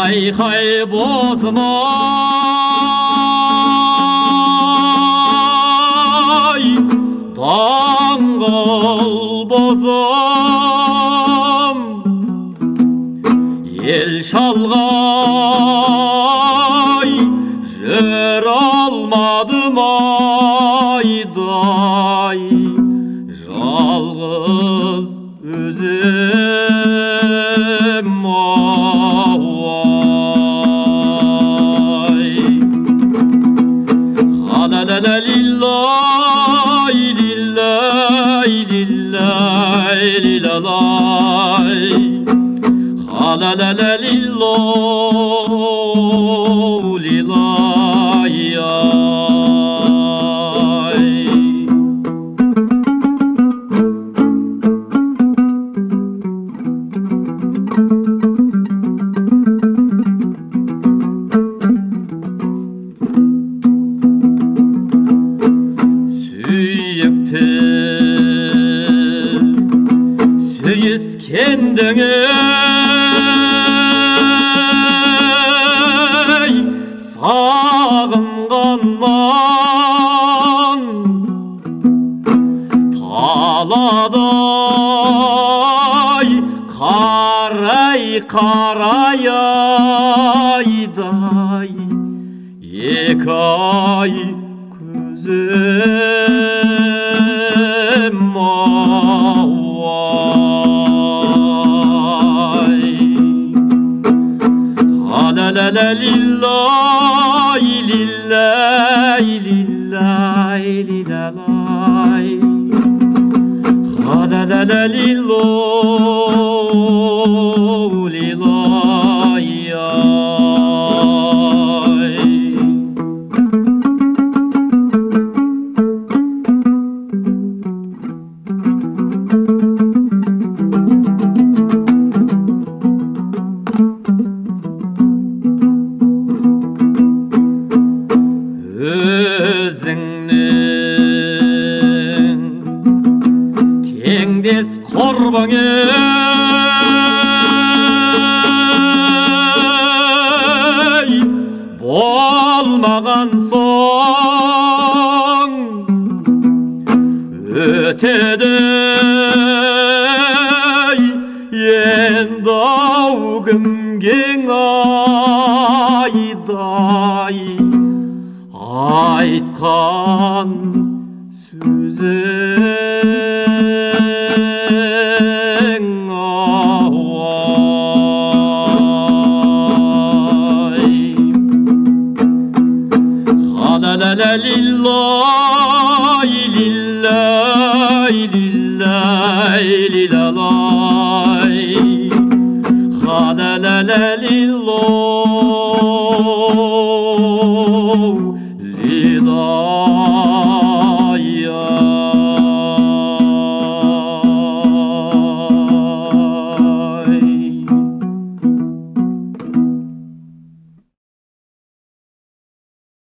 айқай бозым ай даңғыл бозым ел шалғай жүре алмадым айдай أنا لله لله لله لله. لا لله. Сүйікті сүйіскендің ей сағынғаннан таладай қарай қарай айдай екі ай көзім لا لا لا لله لله لله لله. لا لا لا لله теңдес құрбың ей болмаған соң өтеді енді ау кімгең айдай айтқан сөзің لا لا لله لله لله لله. خا لا لا لله.